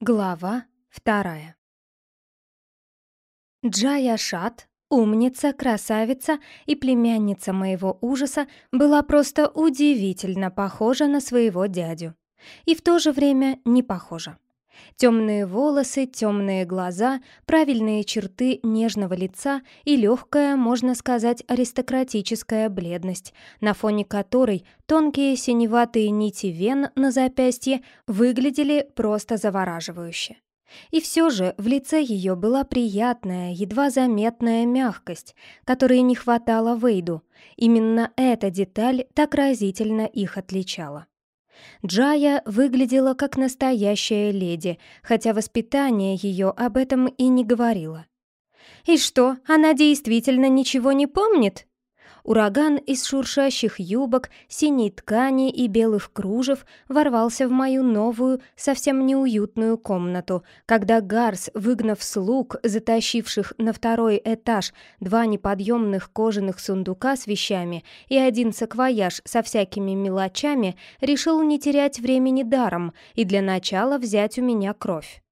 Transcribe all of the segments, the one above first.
Глава вторая Джая Шат, умница, красавица и племянница моего ужаса, была просто удивительно похожа на своего дядю. И в то же время не похожа. Темные волосы, темные глаза, правильные черты нежного лица и легкая, можно сказать, аристократическая бледность, на фоне которой тонкие синеватые нити вен на запястье выглядели просто завораживающе. И все же в лице ее была приятная, едва заметная мягкость, которой не хватало Вейду. Именно эта деталь так разительно их отличала. Джая выглядела как настоящая леди, хотя воспитание ее об этом и не говорило. «И что, она действительно ничего не помнит?» Ураган из шуршащих юбок, синей ткани и белых кружев ворвался в мою новую, совсем неуютную комнату, когда Гарс, выгнав слуг, затащивших на второй этаж два неподъемных кожаных сундука с вещами и один саквояж со всякими мелочами, решил не терять времени даром и для начала взять у меня кровь.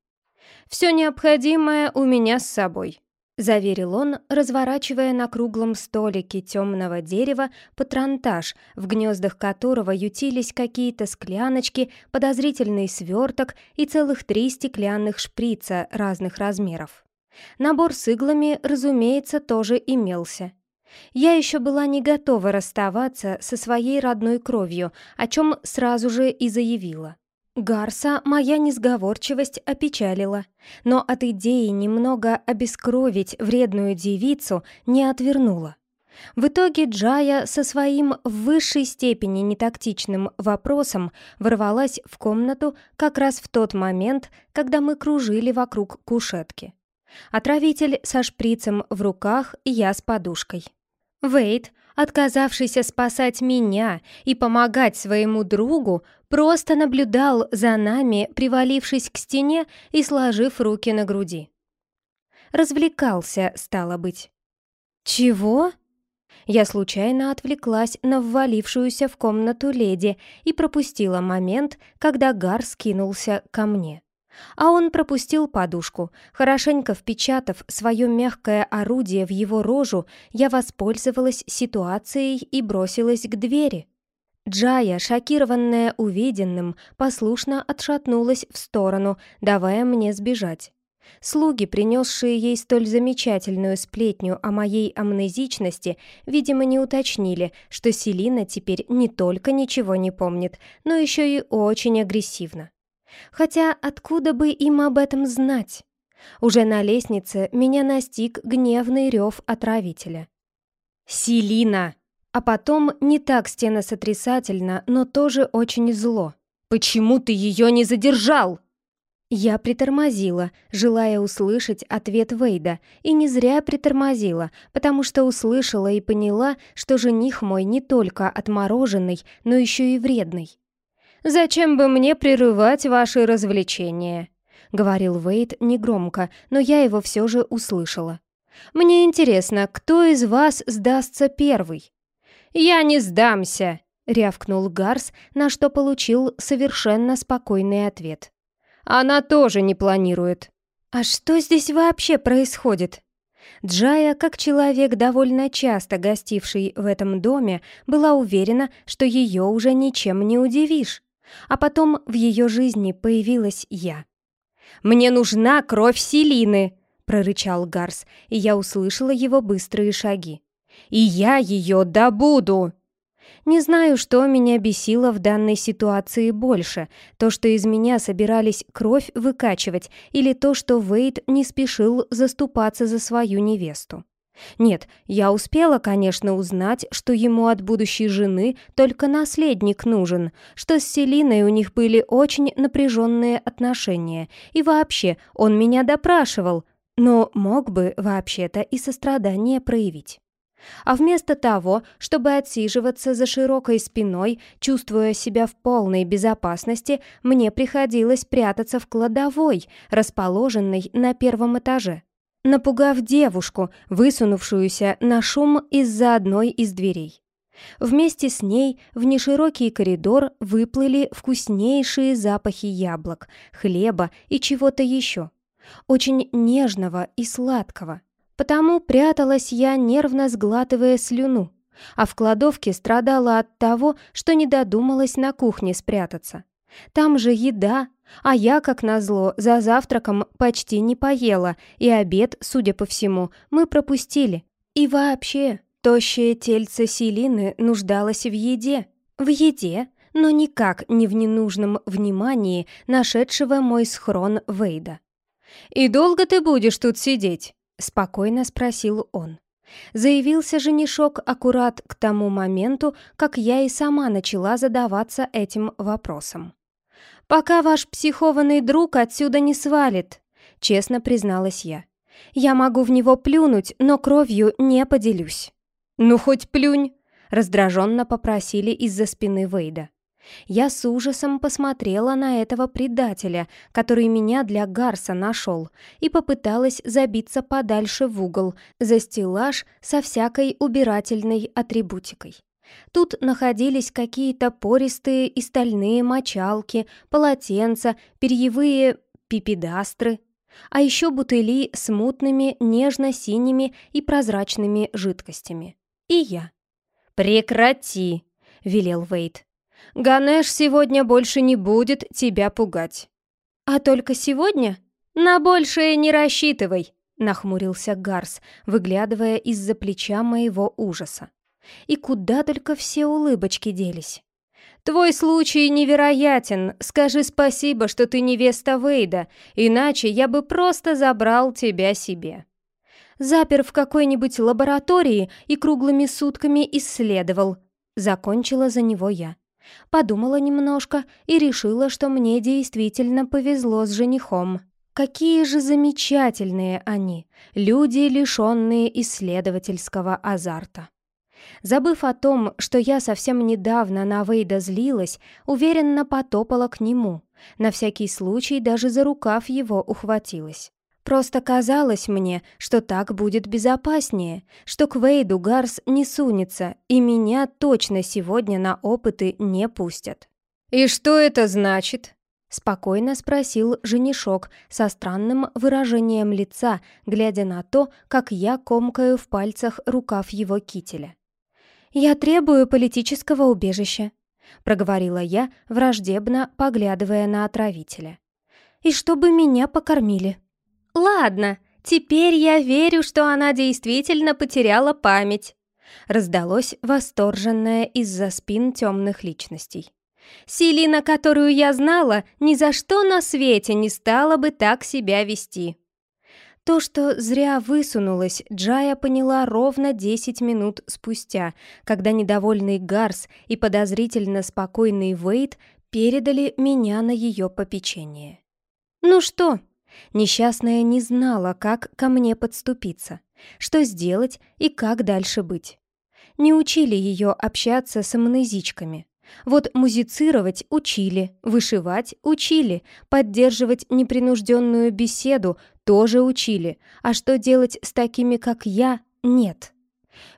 «Все необходимое у меня с собой», — заверил он, разворачивая на круглом столике темного дерева патронтаж, в гнездах которого ютились какие-то скляночки, подозрительный сверток и целых три стеклянных шприца разных размеров. Набор с иглами, разумеется, тоже имелся. Я еще была не готова расставаться со своей родной кровью, о чем сразу же и заявила. Гарса моя несговорчивость опечалила, но от идеи немного обескровить вредную девицу не отвернула. В итоге Джая со своим в высшей степени нетактичным вопросом ворвалась в комнату как раз в тот момент, когда мы кружили вокруг кушетки. Отравитель со шприцем в руках, я с подушкой. Вейт, отказавшийся спасать меня и помогать своему другу, просто наблюдал за нами, привалившись к стене и сложив руки на груди. Развлекался, стало быть. «Чего?» Я случайно отвлеклась на ввалившуюся в комнату леди и пропустила момент, когда Гар скинулся ко мне. А он пропустил подушку. Хорошенько впечатав свое мягкое орудие в его рожу, я воспользовалась ситуацией и бросилась к двери. Джая, шокированная увиденным, послушно отшатнулась в сторону, давая мне сбежать. Слуги, принесшие ей столь замечательную сплетню о моей амнезичности, видимо, не уточнили, что Селина теперь не только ничего не помнит, но еще и очень агрессивна. Хотя откуда бы им об этом знать? Уже на лестнице меня настиг гневный рев отравителя. «Селина!» А потом не так стеносотрясательно, но тоже очень зло. «Почему ты ее не задержал?» Я притормозила, желая услышать ответ Вейда, и не зря притормозила, потому что услышала и поняла, что жених мой не только отмороженный, но еще и вредный. «Зачем бы мне прерывать ваши развлечения?» — говорил Вейд негромко, но я его все же услышала. «Мне интересно, кто из вас сдастся первый?» «Я не сдамся!» — рявкнул Гарс, на что получил совершенно спокойный ответ. «Она тоже не планирует». «А что здесь вообще происходит?» Джая, как человек, довольно часто гостивший в этом доме, была уверена, что ее уже ничем не удивишь. А потом в ее жизни появилась я. «Мне нужна кровь Селины!» — прорычал Гарс, и я услышала его быстрые шаги. «И я ее добуду!» Не знаю, что меня бесило в данной ситуации больше, то, что из меня собирались кровь выкачивать, или то, что Вейд не спешил заступаться за свою невесту. Нет, я успела, конечно, узнать, что ему от будущей жены только наследник нужен, что с Селиной у них были очень напряженные отношения, и вообще он меня допрашивал, но мог бы вообще-то и сострадание проявить. А вместо того, чтобы отсиживаться за широкой спиной, чувствуя себя в полной безопасности, мне приходилось прятаться в кладовой, расположенной на первом этаже напугав девушку, высунувшуюся на шум из-за одной из дверей. Вместе с ней в неширокий коридор выплыли вкуснейшие запахи яблок, хлеба и чего-то еще. Очень нежного и сладкого. Потому пряталась я, нервно сглатывая слюну, а в кладовке страдала от того, что не додумалась на кухне спрятаться. Там же еда, а я, как назло, за завтраком почти не поела, и обед, судя по всему, мы пропустили. И вообще, тощее тельце Селины нуждалось в еде. В еде, но никак не в ненужном внимании нашедшего мой схрон Вейда. «И долго ты будешь тут сидеть?» — спокойно спросил он. Заявился женишок аккурат к тому моменту, как я и сама начала задаваться этим вопросом. «Пока ваш психованный друг отсюда не свалит», — честно призналась я. «Я могу в него плюнуть, но кровью не поделюсь». «Ну, хоть плюнь», — раздраженно попросили из-за спины Вейда. Я с ужасом посмотрела на этого предателя, который меня для Гарса нашел, и попыталась забиться подальше в угол, за стеллаж со всякой убирательной атрибутикой. Тут находились какие-то пористые и стальные мочалки, полотенца, перьевые пипедастры, а еще бутыли с мутными, нежно-синими и прозрачными жидкостями. И я. «Прекрати!» — велел Вейт. «Ганеш сегодня больше не будет тебя пугать». «А только сегодня? На большее не рассчитывай!» — нахмурился Гарс, выглядывая из-за плеча моего ужаса. И куда только все улыбочки делись. «Твой случай невероятен. Скажи спасибо, что ты невеста Вейда, иначе я бы просто забрал тебя себе». Запер в какой-нибудь лаборатории и круглыми сутками исследовал. Закончила за него я. Подумала немножко и решила, что мне действительно повезло с женихом. Какие же замечательные они, люди, лишенные исследовательского азарта. Забыв о том, что я совсем недавно на Вейда злилась, уверенно потопала к нему. На всякий случай даже за рукав его ухватилась. Просто казалось мне, что так будет безопаснее, что к Вейду Гарс не сунется, и меня точно сегодня на опыты не пустят. «И что это значит?» — спокойно спросил женишок со странным выражением лица, глядя на то, как я комкаю в пальцах рукав его кителя. «Я требую политического убежища», — проговорила я, враждебно поглядывая на отравителя. «И чтобы меня покормили». «Ладно, теперь я верю, что она действительно потеряла память», — раздалось восторженное из-за спин темных личностей. «Селина, которую я знала, ни за что на свете не стала бы так себя вести». То, что зря высунулась, Джая поняла ровно 10 минут спустя, когда недовольный Гарс и подозрительно спокойный Вейт передали меня на ее попечение. «Ну что?» Несчастная не знала, как ко мне подступиться, что сделать и как дальше быть. Не учили ее общаться с амнезичками, вот музицировать учили, вышивать учили, поддерживать непринужденную беседу тоже учили, а что делать с такими, как я, нет.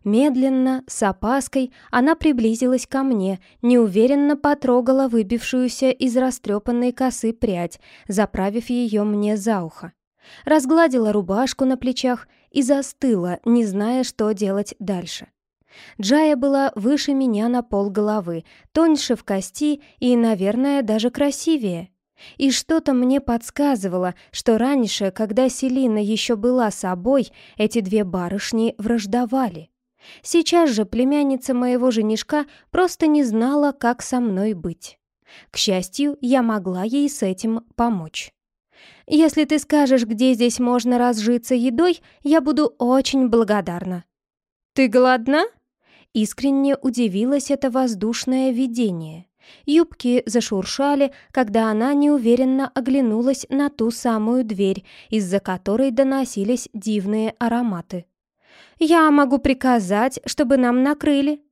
Медленно, с опаской, она приблизилась ко мне, неуверенно потрогала выбившуюся из растрепанной косы прядь, заправив ее мне за ухо. Разгладила рубашку на плечах и застыла, не зная, что делать дальше. Джая была выше меня на пол головы, тоньше в кости и, наверное, даже красивее. И что-то мне подсказывало, что раньше, когда Селина еще была собой, эти две барышни враждовали. Сейчас же племянница моего женишка просто не знала, как со мной быть. К счастью, я могла ей с этим помочь. «Если ты скажешь, где здесь можно разжиться едой, я буду очень благодарна». «Ты голодна?» Искренне удивилась это воздушное видение. Юбки зашуршали, когда она неуверенно оглянулась на ту самую дверь, из-за которой доносились дивные ароматы. «Я могу приказать, чтобы нам накрыли».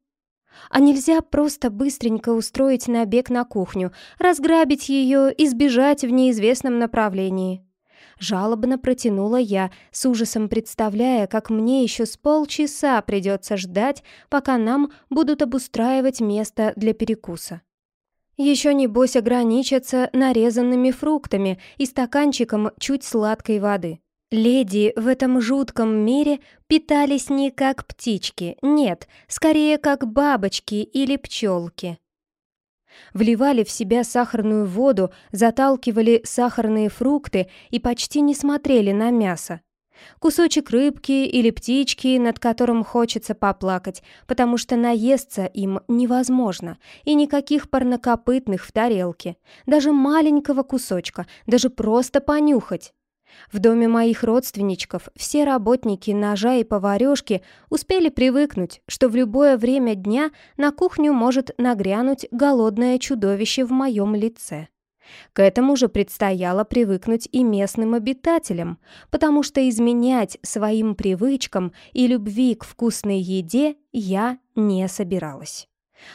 А нельзя просто быстренько устроить набег на кухню, разграбить ее и сбежать в неизвестном направлении. Жалобно протянула я, с ужасом представляя, как мне еще с полчаса придется ждать, пока нам будут обустраивать место для перекуса. Еще небось ограничатся нарезанными фруктами и стаканчиком чуть сладкой воды. Леди в этом жутком мире питались не как птички, нет, скорее как бабочки или пчелки. Вливали в себя сахарную воду, заталкивали сахарные фрукты и почти не смотрели на мясо. Кусочек рыбки или птички, над которым хочется поплакать, потому что наесться им невозможно, и никаких парнокопытных в тарелке, даже маленького кусочка, даже просто понюхать. В доме моих родственничков все работники ножа и поварёшки успели привыкнуть, что в любое время дня на кухню может нагрянуть голодное чудовище в моем лице. К этому же предстояло привыкнуть и местным обитателям, потому что изменять своим привычкам и любви к вкусной еде я не собиралась.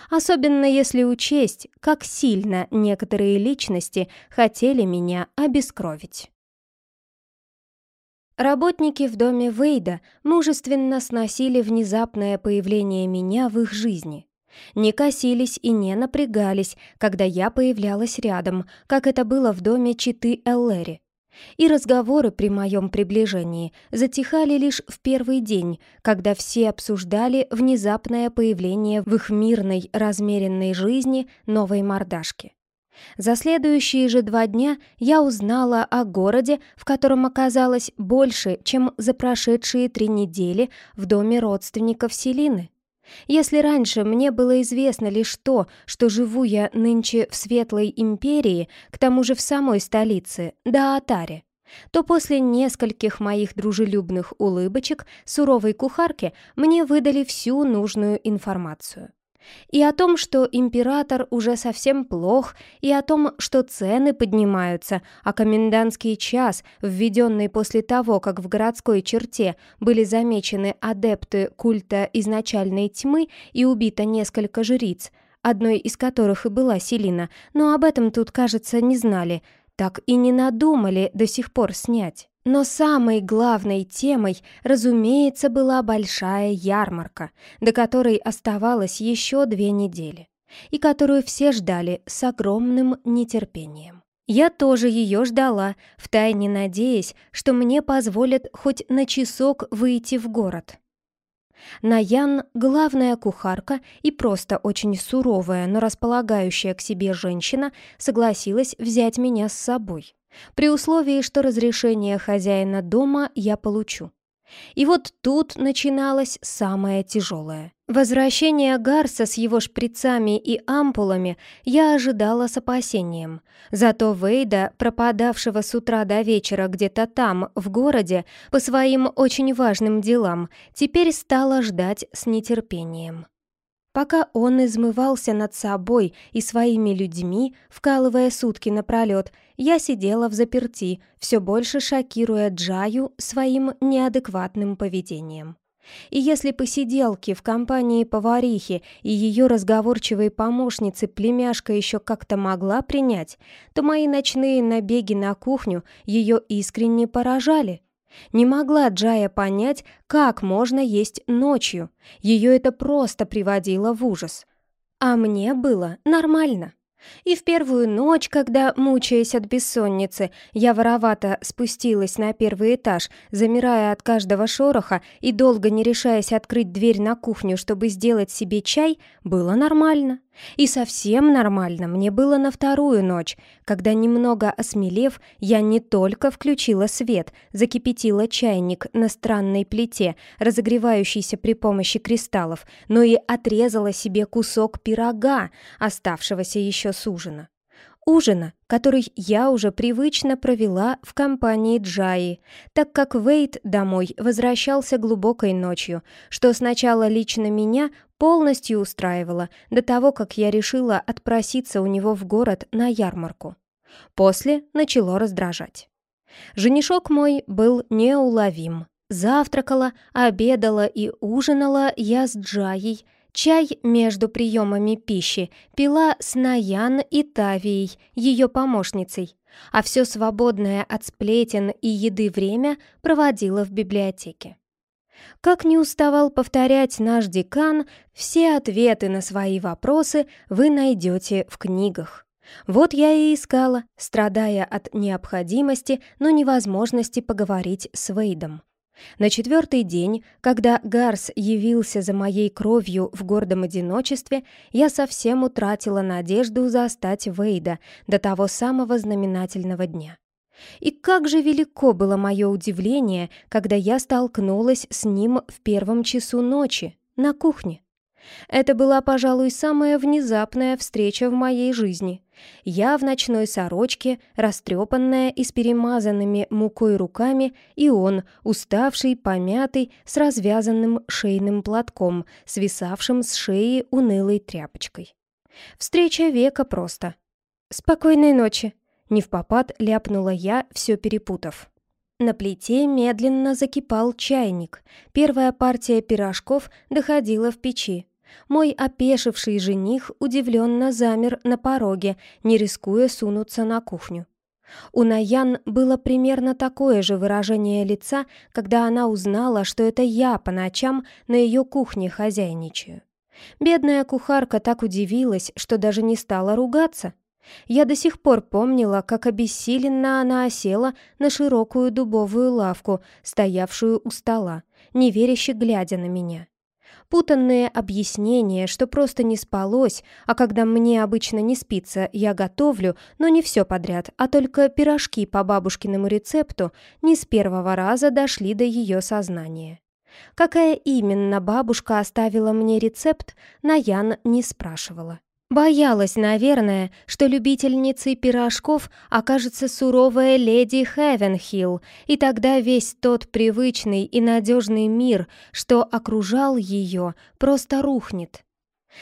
Особенно если учесть, как сильно некоторые личности хотели меня обескровить. Работники в доме Вейда мужественно сносили внезапное появление меня в их жизни. Не косились и не напрягались, когда я появлялась рядом, как это было в доме Читы Эллери. И разговоры при моем приближении затихали лишь в первый день, когда все обсуждали внезапное появление в их мирной, размеренной жизни новой мордашки. За следующие же два дня я узнала о городе, в котором оказалось больше, чем за прошедшие три недели в доме родственников Селины. Если раньше мне было известно лишь то, что живу я нынче в Светлой Империи, к тому же в самой столице, Даатаре, то после нескольких моих дружелюбных улыбочек суровой кухарки мне выдали всю нужную информацию. И о том, что император уже совсем плох, и о том, что цены поднимаются, а комендантский час, введенный после того, как в городской черте были замечены адепты культа изначальной тьмы и убито несколько жриц, одной из которых и была Селина, но об этом тут, кажется, не знали, так и не надумали до сих пор снять. Но самой главной темой, разумеется, была большая ярмарка, до которой оставалось еще две недели, и которую все ждали с огромным нетерпением. Я тоже ее ждала, втайне надеясь, что мне позволят хоть на часок выйти в город. Наян — главная кухарка и просто очень суровая, но располагающая к себе женщина, согласилась взять меня с собой при условии, что разрешение хозяина дома я получу. И вот тут начиналось самое тяжелое. Возвращение Гарса с его шприцами и ампулами я ожидала с опасением. Зато Вейда, пропадавшего с утра до вечера где-то там, в городе, по своим очень важным делам, теперь стала ждать с нетерпением. Пока он измывался над собой и своими людьми, вкалывая сутки напролет, я сидела в заперти, все больше шокируя Джаю своим неадекватным поведением. И если посиделки в компании поварихи и ее разговорчивой помощницы племяшка еще как-то могла принять, то мои ночные набеги на кухню ее искренне поражали – не могла Джая понять, как можно есть ночью. Ее это просто приводило в ужас. А мне было нормально. И в первую ночь, когда, мучаясь от бессонницы, я воровато спустилась на первый этаж, замирая от каждого шороха и долго не решаясь открыть дверь на кухню, чтобы сделать себе чай, было нормально. И совсем нормально мне было на вторую ночь, когда, немного осмелев, я не только включила свет, закипятила чайник на странной плите, разогревающейся при помощи кристаллов, но и отрезала себе кусок пирога, оставшегося еще с ужина. Ужина, который я уже привычно провела в компании Джаи, так как Вейт домой возвращался глубокой ночью, что сначала лично меня полностью устраивало до того, как я решила отпроситься у него в город на ярмарку. После начало раздражать. Женишок мой был неуловим. Завтракала, обедала и ужинала я с Джаей – Чай между приемами пищи пила с Наян и Тавией, ее помощницей. а все свободное от сплетен и еды время проводила в библиотеке. Как не уставал повторять наш декан, все ответы на свои вопросы вы найдете в книгах. Вот я и искала, страдая от необходимости, но невозможности поговорить с Вейдом. На четвертый день, когда Гарс явился за моей кровью в гордом одиночестве, я совсем утратила надежду застать Вейда до того самого знаменательного дня. И как же велико было мое удивление, когда я столкнулась с ним в первом часу ночи, на кухне. Это была, пожалуй, самая внезапная встреча в моей жизни. Я в ночной сорочке, растрепанная и с перемазанными мукой руками, и он, уставший, помятый, с развязанным шейным платком, свисавшим с шеи унылой тряпочкой. Встреча века просто. «Спокойной ночи!» Не в попад ляпнула я, все перепутав. На плите медленно закипал чайник. Первая партия пирожков доходила в печи. Мой опешивший жених удивленно замер на пороге, не рискуя сунуться на кухню. У Наян было примерно такое же выражение лица, когда она узнала, что это я по ночам на ее кухне хозяйничаю. Бедная кухарка так удивилась, что даже не стала ругаться. Я до сих пор помнила, как обессиленно она осела на широкую дубовую лавку, стоявшую у стола, неверяще глядя на меня. Путанные объяснения, что просто не спалось, а когда мне обычно не спится, я готовлю, но не все подряд, а только пирожки по бабушкиному рецепту, не с первого раза дошли до ее сознания. Какая именно бабушка оставила мне рецепт, Наян не спрашивала. Боялась, наверное, что любительницей пирожков окажется суровая леди Хевенхилл, и тогда весь тот привычный и надежный мир, что окружал ее, просто рухнет.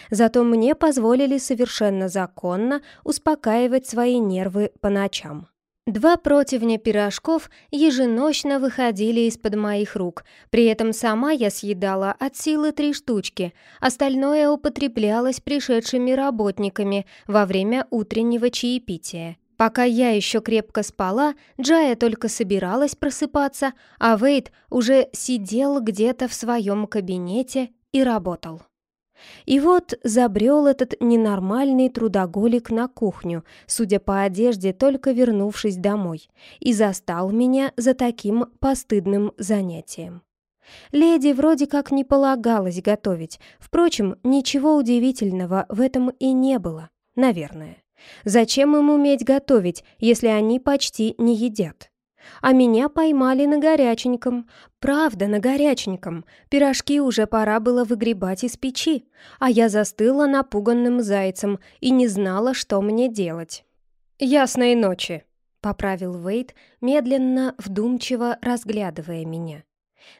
Зато мне позволили совершенно законно успокаивать свои нервы по ночам. Два противня пирожков еженочно выходили из-под моих рук, при этом сама я съедала от силы три штучки, остальное употреблялось пришедшими работниками во время утреннего чаепития. Пока я еще крепко спала, Джая только собиралась просыпаться, а Вейд уже сидел где-то в своем кабинете и работал. И вот забрел этот ненормальный трудоголик на кухню, судя по одежде, только вернувшись домой, и застал меня за таким постыдным занятием. Леди вроде как не полагалось готовить, впрочем, ничего удивительного в этом и не было, наверное. Зачем им уметь готовить, если они почти не едят? А меня поймали на горяченьком. Правда, на горяченьком. Пирожки уже пора было выгребать из печи, а я застыла напуганным зайцем и не знала, что мне делать. «Ясной ночи», — поправил Вейт, медленно, вдумчиво разглядывая меня.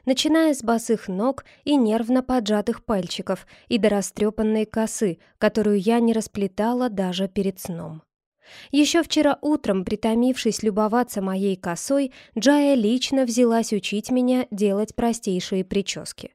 Начиная с босых ног и нервно поджатых пальчиков и до растрепанной косы, которую я не расплетала даже перед сном. Еще вчера утром, притомившись любоваться моей косой, Джая лично взялась учить меня делать простейшие прически.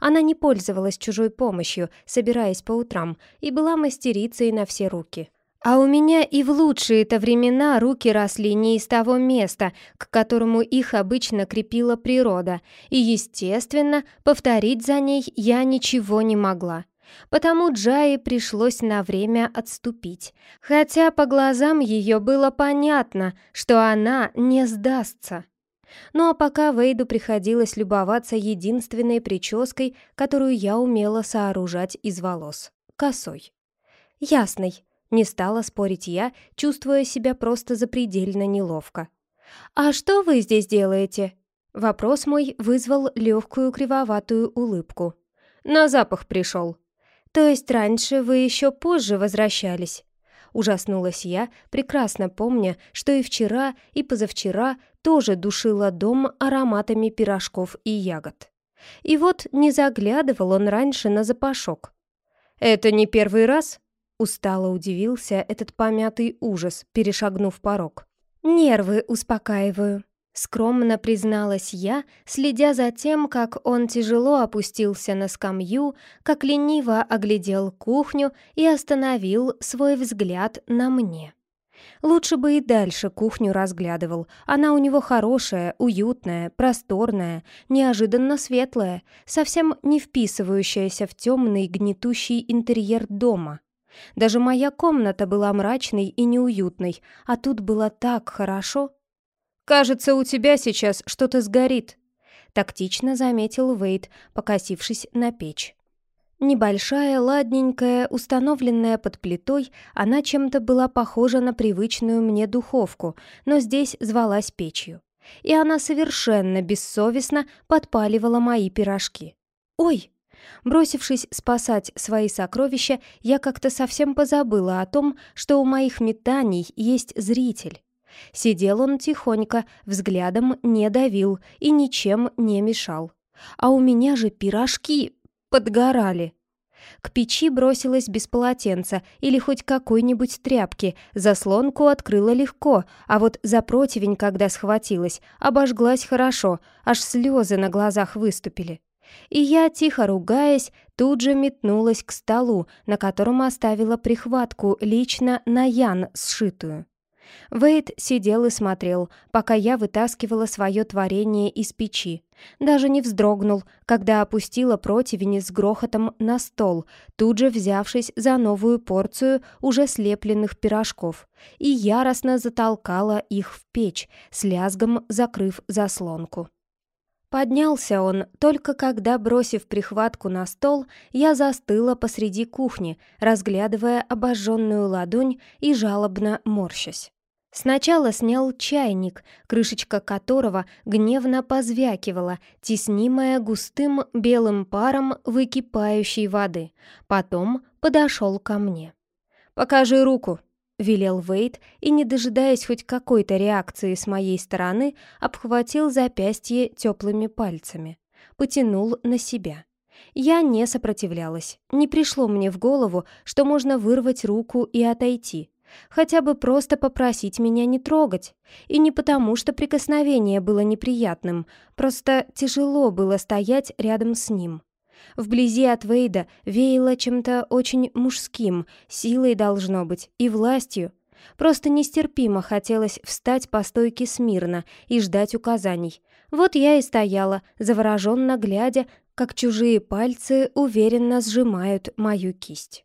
Она не пользовалась чужой помощью, собираясь по утрам, и была мастерицей на все руки. А у меня и в лучшие-то времена руки росли не из того места, к которому их обычно крепила природа, и, естественно, повторить за ней я ничего не могла. Потому Джае пришлось на время отступить, хотя по глазам ее было понятно, что она не сдастся. Ну а пока Вейду приходилось любоваться единственной прической, которую я умела сооружать из волос — косой. Ясной, не стала спорить я, чувствуя себя просто запредельно неловко. «А что вы здесь делаете?» Вопрос мой вызвал легкую кривоватую улыбку. «На запах пришел», «То есть раньше вы еще позже возвращались?» Ужаснулась я, прекрасно помня, что и вчера, и позавчера тоже душила дом ароматами пирожков и ягод. И вот не заглядывал он раньше на запашок. «Это не первый раз?» Устало удивился этот помятый ужас, перешагнув порог. «Нервы успокаиваю», Скромно призналась я, следя за тем, как он тяжело опустился на скамью, как лениво оглядел кухню и остановил свой взгляд на мне. Лучше бы и дальше кухню разглядывал. Она у него хорошая, уютная, просторная, неожиданно светлая, совсем не вписывающаяся в темный гнетущий интерьер дома. Даже моя комната была мрачной и неуютной, а тут было так хорошо. «Кажется, у тебя сейчас что-то сгорит», — тактично заметил Вейд, покосившись на печь. Небольшая, ладненькая, установленная под плитой, она чем-то была похожа на привычную мне духовку, но здесь звалась печью. И она совершенно бессовестно подпаливала мои пирожки. «Ой!» Бросившись спасать свои сокровища, я как-то совсем позабыла о том, что у моих метаний есть зритель. Сидел он тихонько, взглядом не давил и ничем не мешал. А у меня же пирожки подгорали. К печи бросилась без полотенца или хоть какой-нибудь тряпки, заслонку открыла легко, а вот за противень, когда схватилась, обожглась хорошо, аж слезы на глазах выступили. И я, тихо ругаясь, тут же метнулась к столу, на котором оставила прихватку лично на Ян сшитую. Вейд сидел и смотрел, пока я вытаскивала свое творение из печи. Даже не вздрогнул, когда опустила противень с грохотом на стол, тут же взявшись за новую порцию уже слепленных пирожков, и яростно затолкала их в печь, с лязгом закрыв заслонку. Поднялся он, только когда, бросив прихватку на стол, я застыла посреди кухни, разглядывая обожженную ладонь и жалобно морщась. Сначала снял чайник, крышечка которого гневно позвякивала, теснимая густым белым паром выкипающей воды. Потом подошел ко мне. «Покажи руку», — велел Вейт и, не дожидаясь хоть какой-то реакции с моей стороны, обхватил запястье теплыми пальцами. Потянул на себя. Я не сопротивлялась. Не пришло мне в голову, что можно вырвать руку и отойти. Хотя бы просто попросить меня не трогать. И не потому, что прикосновение было неприятным, просто тяжело было стоять рядом с ним. Вблизи от Вейда веяло чем-то очень мужским, силой должно быть, и властью. Просто нестерпимо хотелось встать по стойке смирно и ждать указаний. Вот я и стояла, завороженно глядя, как чужие пальцы уверенно сжимают мою кисть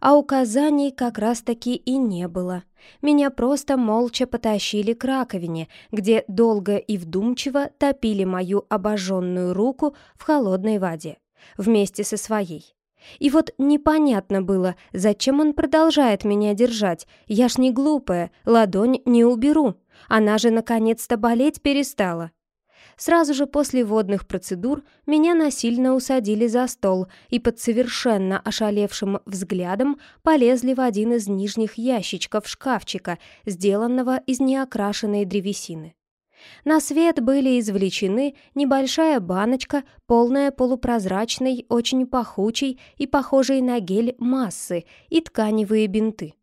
а указаний как раз-таки и не было. Меня просто молча потащили к раковине, где долго и вдумчиво топили мою обожженную руку в холодной воде, вместе со своей. И вот непонятно было, зачем он продолжает меня держать. Я ж не глупая, ладонь не уберу. Она же наконец-то болеть перестала. Сразу же после водных процедур меня насильно усадили за стол и под совершенно ошалевшим взглядом полезли в один из нижних ящичков шкафчика, сделанного из неокрашенной древесины. На свет были извлечены небольшая баночка, полная полупрозрачной, очень пахучей и похожей на гель массы и тканевые бинты.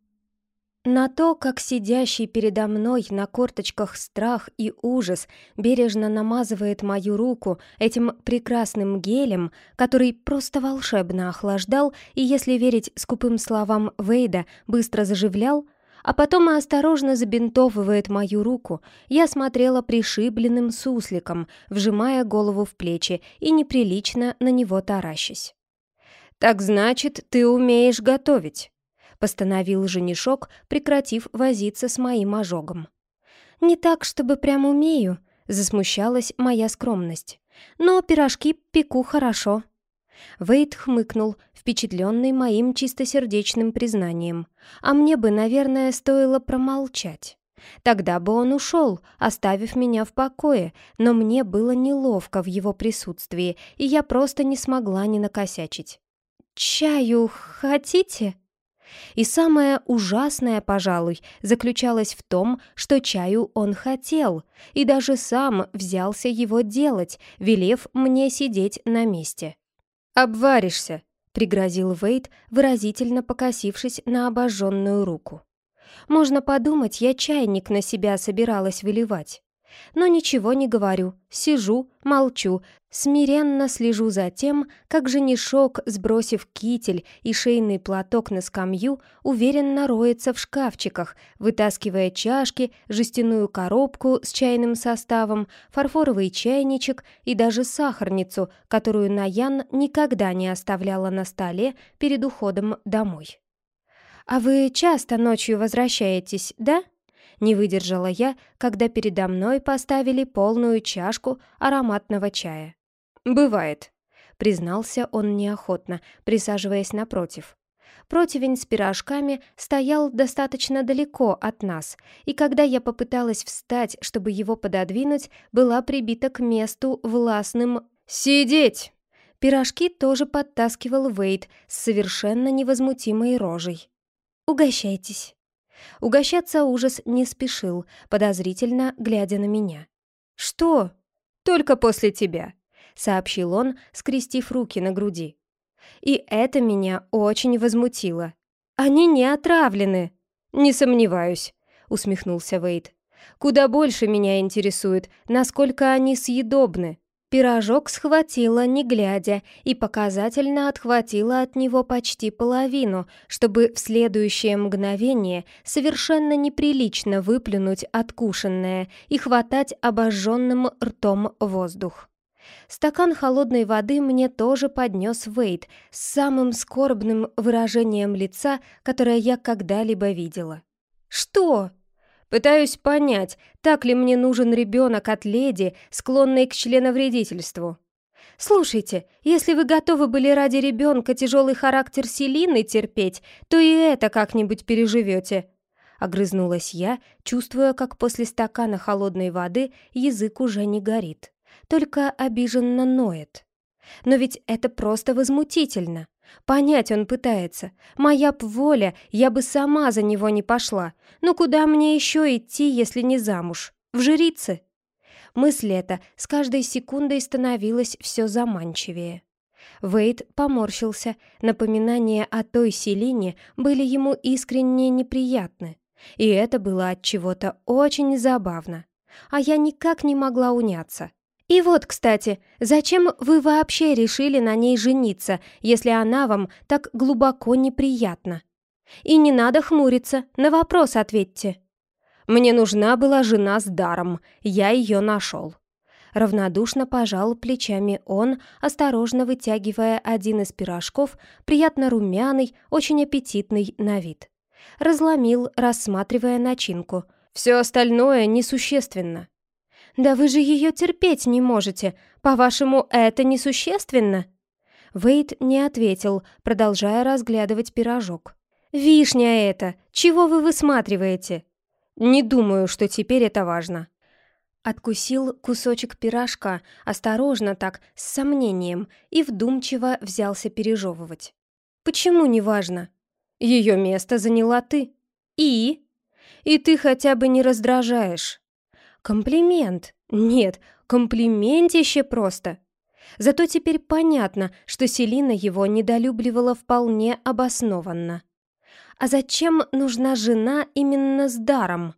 На то, как сидящий передо мной на корточках страх и ужас бережно намазывает мою руку этим прекрасным гелем, который просто волшебно охлаждал и, если верить скупым словам Вейда, быстро заживлял, а потом осторожно забинтовывает мою руку, я смотрела пришибленным сусликом, вжимая голову в плечи и неприлично на него таращась. «Так значит, ты умеешь готовить?» Постановил женишок, прекратив возиться с моим ожогом. «Не так, чтобы прям умею», — засмущалась моя скромность. «Но пирожки пеку хорошо». Вейт хмыкнул, впечатленный моим чистосердечным признанием. А мне бы, наверное, стоило промолчать. Тогда бы он ушел, оставив меня в покое, но мне было неловко в его присутствии, и я просто не смогла не накосячить. «Чаю хотите?» И самое ужасное, пожалуй, заключалось в том, что чаю он хотел, и даже сам взялся его делать, велев мне сидеть на месте. «Обваришься», — пригрозил Вейт, выразительно покосившись на обожженную руку. «Можно подумать, я чайник на себя собиралась выливать». Но ничего не говорю, сижу, молчу, смиренно слежу за тем, как женишок, сбросив китель и шейный платок на скамью, уверенно роется в шкафчиках, вытаскивая чашки, жестяную коробку с чайным составом, фарфоровый чайничек и даже сахарницу, которую Наян никогда не оставляла на столе перед уходом домой. «А вы часто ночью возвращаетесь, да?» Не выдержала я, когда передо мной поставили полную чашку ароматного чая. «Бывает», — признался он неохотно, присаживаясь напротив. Противень с пирожками стоял достаточно далеко от нас, и когда я попыталась встать, чтобы его пододвинуть, была прибита к месту властным «Сидеть!». Пирожки тоже подтаскивал Вейд с совершенно невозмутимой рожей. «Угощайтесь». Угощаться ужас не спешил, подозрительно глядя на меня. «Что?» «Только после тебя», — сообщил он, скрестив руки на груди. И это меня очень возмутило. «Они не отравлены!» «Не сомневаюсь», — усмехнулся Вейд. «Куда больше меня интересует, насколько они съедобны. Пирожок схватила, не глядя, и показательно отхватила от него почти половину, чтобы в следующее мгновение совершенно неприлично выплюнуть откушенное и хватать обожженным ртом воздух. Стакан холодной воды мне тоже поднес Вейд с самым скорбным выражением лица, которое я когда-либо видела. «Что?» Пытаюсь понять, так ли мне нужен ребенок от леди, склонной к членовредительству. Слушайте, если вы готовы были ради ребенка тяжелый характер Селины терпеть, то и это как-нибудь переживете. Огрызнулась я, чувствуя, как после стакана холодной воды язык уже не горит, только обиженно ноет. Но ведь это просто возмутительно. Понять он пытается. Моя б воля, я бы сама за него не пошла. Но куда мне еще идти, если не замуж? В жрицы? Мысль эта с каждой секундой становилась все заманчивее. Вейд поморщился. Напоминания о той Селине были ему искренне неприятны. И это было от чего-то очень забавно. А я никак не могла уняться. И вот, кстати, зачем вы вообще решили на ней жениться, если она вам так глубоко неприятна? И не надо хмуриться, на вопрос ответьте. Мне нужна была жена с даром, я ее нашел. Равнодушно пожал плечами он, осторожно вытягивая один из пирожков, приятно румяный, очень аппетитный на вид. Разломил, рассматривая начинку. Все остальное несущественно. «Да вы же ее терпеть не можете. По-вашему, это несущественно?» Вейд не ответил, продолжая разглядывать пирожок. «Вишня это! Чего вы высматриваете?» «Не думаю, что теперь это важно». Откусил кусочек пирожка, осторожно так, с сомнением, и вдумчиво взялся пережевывать. «Почему не важно?» «Ее место заняла ты». «И?» «И ты хотя бы не раздражаешь». Комплимент. Нет, комплиментище просто. Зато теперь понятно, что Селина его недолюбливала вполне обоснованно. А зачем нужна жена именно с даром?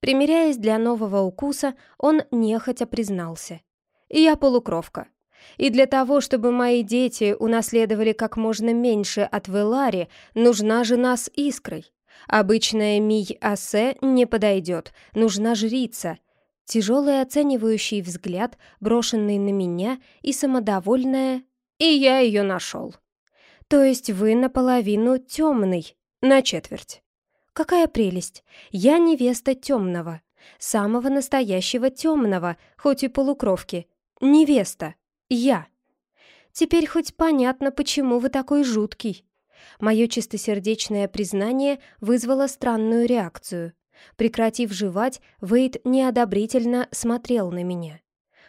Примеряясь для нового укуса, он нехотя признался. «Я полукровка. И для того, чтобы мои дети унаследовали как можно меньше от Велари, нужна жена с искрой. Обычная Мий-Асе не подойдет, нужна жрица. Тяжелый оценивающий взгляд, брошенный на меня, и самодовольная «И я ее нашел». «То есть вы наполовину темный?» «На четверть». «Какая прелесть! Я невеста темного. Самого настоящего темного, хоть и полукровки. Невеста. Я». «Теперь хоть понятно, почему вы такой жуткий». Мое чистосердечное признание вызвало странную реакцию. Прекратив жевать, Вейд неодобрительно смотрел на меня.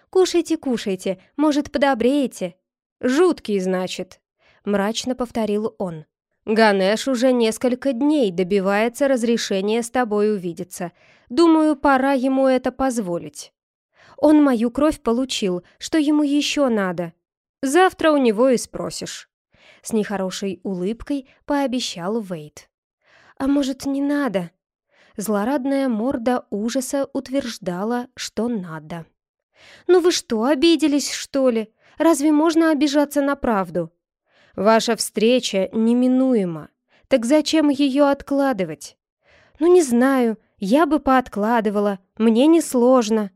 «Кушайте, кушайте, может, подобреете?» «Жуткий, значит», — мрачно повторил он. «Ганеш уже несколько дней добивается разрешения с тобой увидеться. Думаю, пора ему это позволить». «Он мою кровь получил, что ему еще надо?» «Завтра у него и спросишь» с нехорошей улыбкой пообещал Вейт. «А может, не надо?» Злорадная морда ужаса утверждала, что надо. «Ну вы что, обиделись, что ли? Разве можно обижаться на правду?» «Ваша встреча неминуема. Так зачем ее откладывать?» «Ну не знаю, я бы пооткладывала, мне несложно».